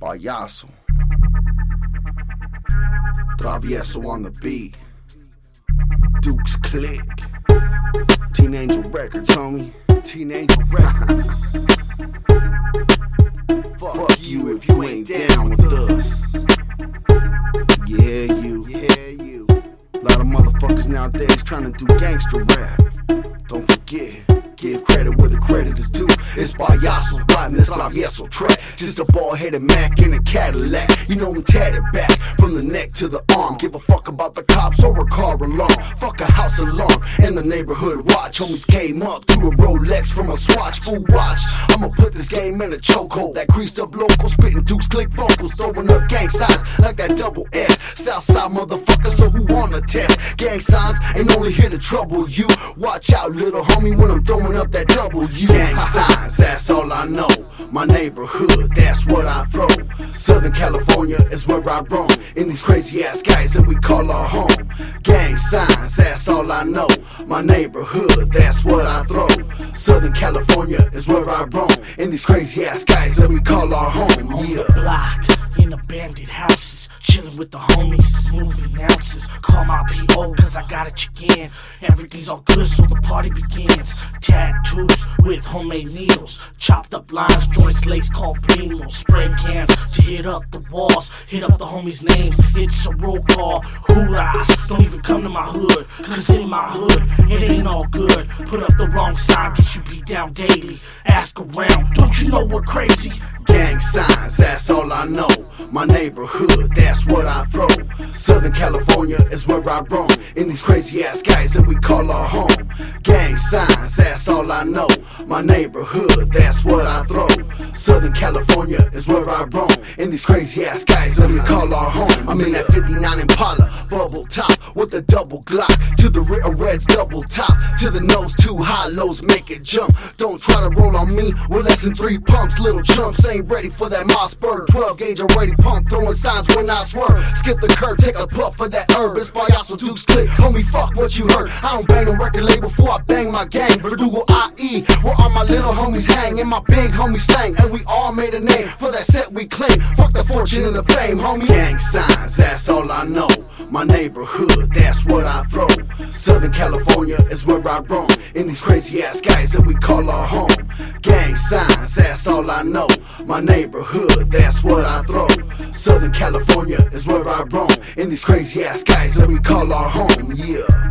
Payaso. Travieso on the beat. Duke's Click. Teen Angel Records, homie. Teen Angel Records. Fuck you if you ain't down with us. Yeah, you. Yeah, you. Lot of motherfuckers nowadays trying to do gangster rap. It's Payaso's this Travieso track. Just a bald headed Mac in a Cadillac. You know I'm tatted back from the neck to the arm. Give a fuck about the cops or a car alarm. Fuck a house alarm and the neighborhood watch. Homies came up to a Rolex from a swatch. Full watch. I'ma put this game in a chokehold. That creased up local, spitting dukes, click vocals, throwing up gang signs like that double S. Southside motherfucker, so who wanna test? Gang signs ain't only here to trouble you. Watch out, little homie, when I'm throwing up that double W. Gang signs, that's all I know. My neighborhood, that's what I throw. Southern California is where I roam. In these crazy ass guys that we call our home. Gang signs, that's all I know. My neighborhood, that's what I throw. Southern California is where I roam. In these crazy ass guys that we call our home. Yeah. block in abandoned houses. Chilling with the homies, moving ounces. Call my PO, cause I gotta check in. Everything's all good, so the party begins. Tattoos with homemade needles. Chopped up lines, joints laced called primos. Spray cans to hit up the walls. Hit up the homies' names. It's a roll call. Hoorahs, don't even come to my hood. Cause in my hood, it ain't all good. Put up the wrong sign, get you beat down daily. Ask around, don't you know we're crazy? Gang signs, that's all I know. My neighborhood, that's what I throw. Southern California is where I roam. In these crazy ass guys that we call our home. Gang signs, that's all I know. My neighborhood, that's what I throw. Southern California is where I roam. In these crazy ass guys that we call our home. I'm in that 59 Impala, bubble top with a double Glock. To the rear reds, double top. To the nose, two high lows, make it jump. Don't try to roll on me with less than three pumps. Little chumps ain't ready for that Mossberg. 12 gauge already pumped, throwing signs when I swerve. Skip the curb, take a puff for that herb. It's by Payaso Duke's click. Homie, fuck what you heard. I don't bang a record label before I bang my gang. Verdugo IE, where all my little homies hang. And my big homies slang. And we all made a name for that set we claim. Fuck the fortune and the fame, homie. Gang signs, that's all I know. My neighborhood, that's what I throw. Southern California is where I roam. In these crazy ass guys that we call our home. Gang signs, that's all I know. My neighborhood, that's what I throw. Southern California is where I roam. In these crazy ass guys that we call our home, yeah.